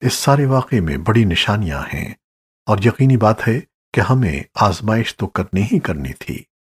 اس سارے واقعے میں بڑی نشانیاں ہیں اور یقینی بات ہے کہ ہمیں آزمائش تو کرنی ہی کرنی تھی۔